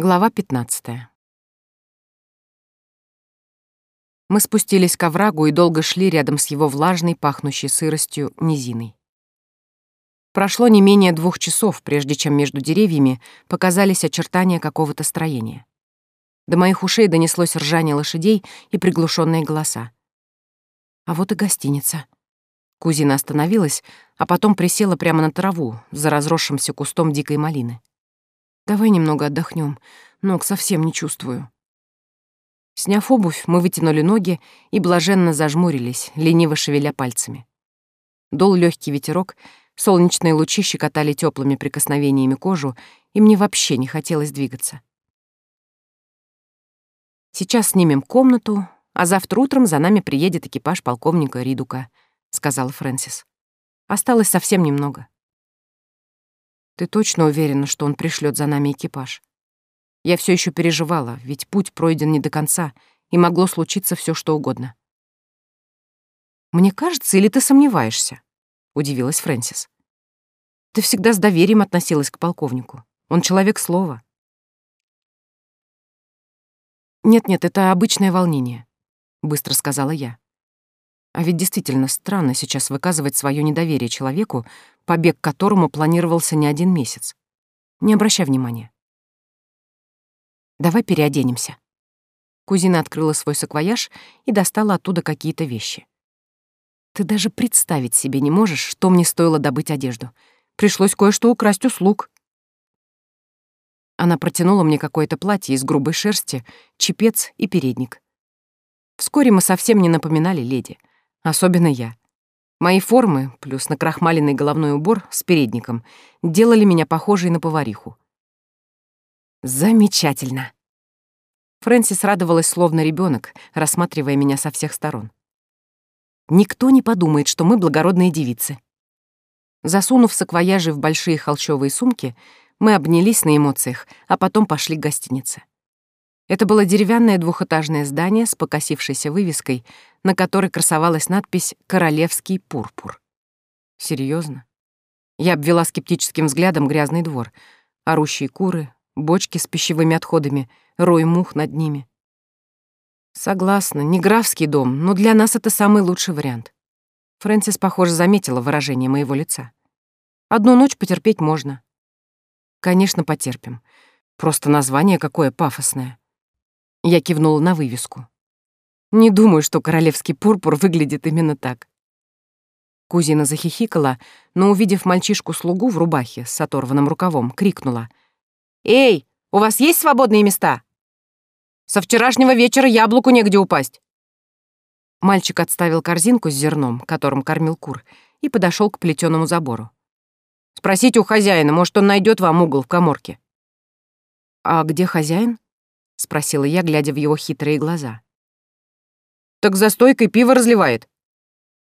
Глава 15. Мы спустились к оврагу и долго шли рядом с его влажной, пахнущей сыростью, низиной. Прошло не менее двух часов, прежде чем между деревьями показались очертания какого-то строения. До моих ушей донеслось ржание лошадей и приглушенные голоса. А вот и гостиница. Кузина остановилась, а потом присела прямо на траву за разросшимся кустом дикой малины. Давай немного отдохнем. Ног совсем не чувствую. Сняв обувь, мы вытянули ноги и блаженно зажмурились, лениво шевеля пальцами. Дол легкий ветерок, солнечные лучи щекотали теплыми прикосновениями кожу, и мне вообще не хотелось двигаться. Сейчас снимем комнату, а завтра утром за нами приедет экипаж полковника Ридука, сказал Фрэнсис. Осталось совсем немного. Ты точно уверена, что он пришлет за нами экипаж? Я все еще переживала, ведь путь пройден не до конца, и могло случиться все, что угодно. «Мне кажется, или ты сомневаешься?» — удивилась Фрэнсис. «Ты всегда с доверием относилась к полковнику. Он человек слова». «Нет-нет, это обычное волнение», — быстро сказала я. А ведь действительно странно сейчас выказывать свое недоверие человеку, побег которому планировался не один месяц. Не обращай внимания. Давай переоденемся. Кузина открыла свой саквояж и достала оттуда какие-то вещи. Ты даже представить себе не можешь, что мне стоило добыть одежду. Пришлось кое-что украсть у слуг. Она протянула мне какое-то платье из грубой шерсти, чепец и передник. Вскоре мы совсем не напоминали леди — Особенно я. Мои формы, плюс накрахмаленный головной убор с передником, делали меня похожей на повариху. Замечательно. Фрэнсис радовалась словно ребенок, рассматривая меня со всех сторон. Никто не подумает, что мы благородные девицы. Засунув саквояжи в большие холщовые сумки, мы обнялись на эмоциях, а потом пошли к гостинице. Это было деревянное двухэтажное здание с покосившейся вывеской, на которой красовалась надпись «Королевский пурпур». Серьезно? Я обвела скептическим взглядом грязный двор, орущие куры, бочки с пищевыми отходами, рой мух над ними. Согласна, не графский дом, но для нас это самый лучший вариант. Фрэнсис, похоже, заметила выражение моего лица. Одну ночь потерпеть можно. Конечно, потерпим. Просто название какое пафосное. Я кивнула на вывеску. Не думаю, что королевский пурпур выглядит именно так. Кузина захихикала, но, увидев мальчишку-слугу в рубахе с оторванным рукавом, крикнула. «Эй, у вас есть свободные места? Со вчерашнего вечера яблоку негде упасть». Мальчик отставил корзинку с зерном, которым кормил кур, и подошел к плетеному забору. «Спросите у хозяина, может, он найдет вам угол в коморке». «А где хозяин?» — спросила я, глядя в его хитрые глаза. «Так за стойкой пиво разливает».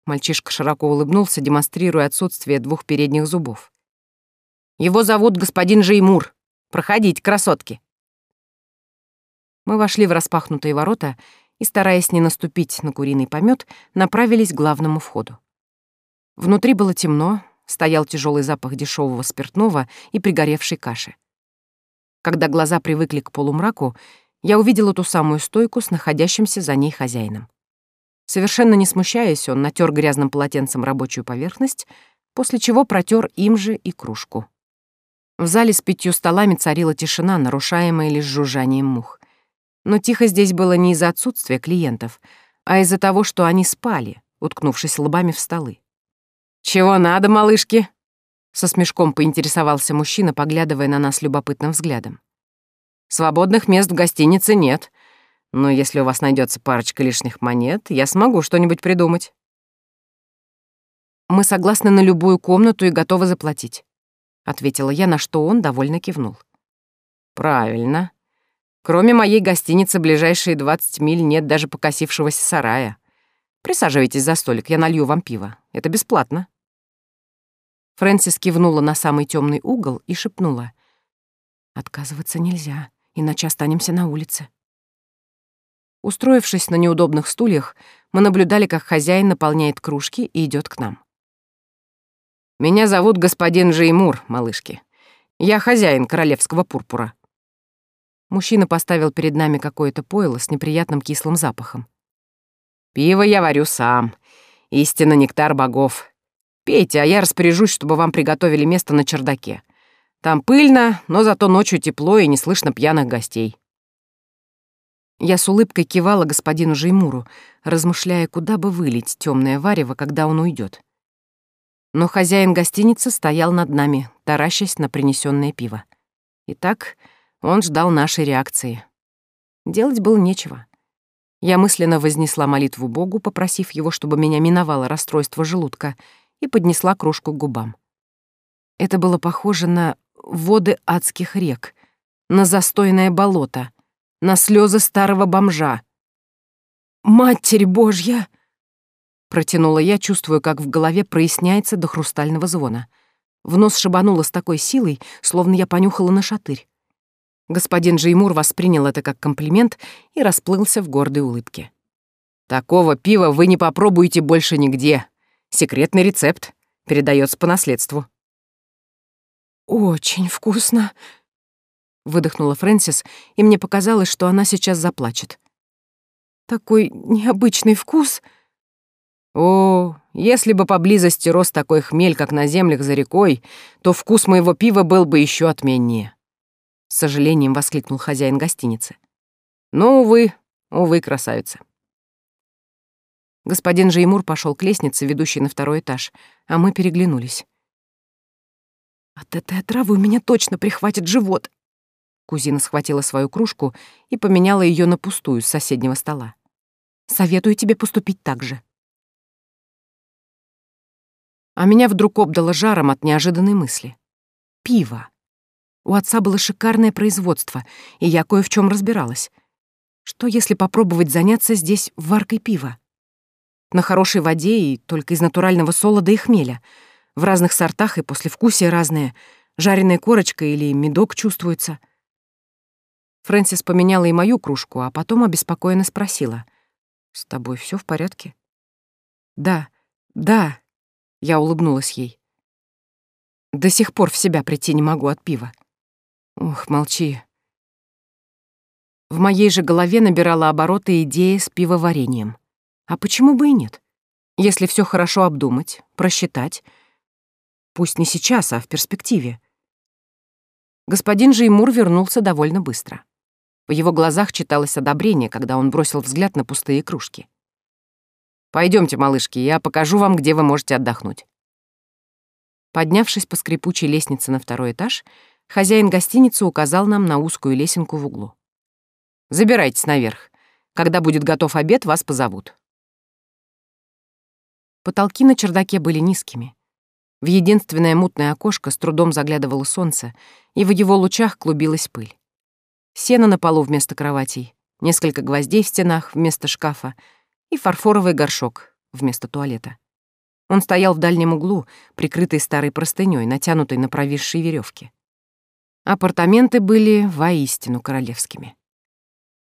Мальчишка широко улыбнулся, демонстрируя отсутствие двух передних зубов. «Его зовут господин Жеймур. Проходите, красотки». Мы вошли в распахнутые ворота и, стараясь не наступить на куриный помет, направились к главному входу. Внутри было темно, стоял тяжелый запах дешевого спиртного и пригоревшей каши. Когда глаза привыкли к полумраку, я увидела ту самую стойку с находящимся за ней хозяином. Совершенно не смущаясь, он натер грязным полотенцем рабочую поверхность, после чего протер им же и кружку. В зале с пятью столами царила тишина, нарушаемая лишь жужжанием мух. Но тихо здесь было не из-за отсутствия клиентов, а из-за того, что они спали, уткнувшись лбами в столы. «Чего надо, малышки?» Со смешком поинтересовался мужчина, поглядывая на нас любопытным взглядом. «Свободных мест в гостинице нет, но если у вас найдется парочка лишних монет, я смогу что-нибудь придумать». «Мы согласны на любую комнату и готовы заплатить», — ответила я, на что он довольно кивнул. «Правильно. Кроме моей гостиницы ближайшие 20 миль нет даже покосившегося сарая. Присаживайтесь за столик, я налью вам пиво. Это бесплатно». Фрэнсис кивнула на самый темный угол и шепнула. «Отказываться нельзя, иначе останемся на улице». Устроившись на неудобных стульях, мы наблюдали, как хозяин наполняет кружки и идет к нам. «Меня зовут господин Жеймур, малышки. Я хозяин королевского пурпура». Мужчина поставил перед нами какое-то пойло с неприятным кислым запахом. «Пиво я варю сам. Истинно нектар богов. Пейте, а я распоряжусь, чтобы вам приготовили место на чердаке. Там пыльно, но зато ночью тепло и не слышно пьяных гостей». Я с улыбкой кивала господину Жеймуру, размышляя, куда бы вылить темное варево, когда он уйдет. Но хозяин гостиницы стоял над нами, таращась на принесенное пиво. Итак, он ждал нашей реакции. Делать было нечего. Я мысленно вознесла молитву Богу, попросив его, чтобы меня миновало расстройство желудка, и поднесла кружку к губам. Это было похоже на воды адских рек, на застойное болото, на слезы старого бомжа. «Матерь Божья!» Протянула я, чувствуя, как в голове проясняется до хрустального звона. В нос шибануло с такой силой, словно я понюхала на шатырь. Господин Джеймур воспринял это как комплимент и расплылся в гордой улыбке. «Такого пива вы не попробуете больше нигде. Секретный рецепт. Передается по наследству». «Очень вкусно», — выдохнула Фрэнсис, и мне показалось, что она сейчас заплачет. «Такой необычный вкус». «О, если бы поблизости рос такой хмель, как на землях за рекой, то вкус моего пива был бы еще отменнее», — с сожалением воскликнул хозяин гостиницы. «Ну, увы, увы, красавица». Господин Жеймур пошел к лестнице, ведущей на второй этаж, а мы переглянулись. «От этой отравы у меня точно прихватит живот!» Кузина схватила свою кружку и поменяла ее на пустую с соседнего стола. «Советую тебе поступить так же». А меня вдруг обдало жаром от неожиданной мысли. Пиво. У отца было шикарное производство, и я кое в чем разбиралась. Что если попробовать заняться здесь варкой пива? На хорошей воде и только из натурального солода и хмеля. В разных сортах и послевкусие разные. Жареная корочка или медок чувствуется. Фрэнсис поменяла и мою кружку, а потом обеспокоенно спросила. «С тобой все в порядке?» «Да, да», я улыбнулась ей. До сих пор в себя прийти не могу от пива. Ух, молчи. В моей же голове набирала обороты идея с пивоварением. А почему бы и нет? Если все хорошо обдумать, просчитать. Пусть не сейчас, а в перспективе. Господин Жеймур вернулся довольно быстро. В его глазах читалось одобрение, когда он бросил взгляд на пустые кружки. Пойдемте, малышки, я покажу вам, где вы можете отдохнуть. Поднявшись по скрипучей лестнице на второй этаж, хозяин гостиницы указал нам на узкую лесенку в углу. «Забирайтесь наверх. Когда будет готов обед, вас позовут». Потолки на чердаке были низкими. В единственное мутное окошко с трудом заглядывало солнце, и в его лучах клубилась пыль. Сено на полу вместо кроватей, несколько гвоздей в стенах вместо шкафа — и фарфоровый горшок вместо туалета. Он стоял в дальнем углу, прикрытый старой простынёй, натянутой на провисшей веревке. Апартаменты были воистину королевскими.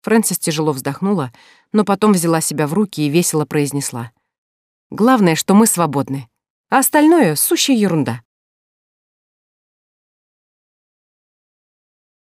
Фрэнсис тяжело вздохнула, но потом взяла себя в руки и весело произнесла. «Главное, что мы свободны, а остальное — сущая ерунда».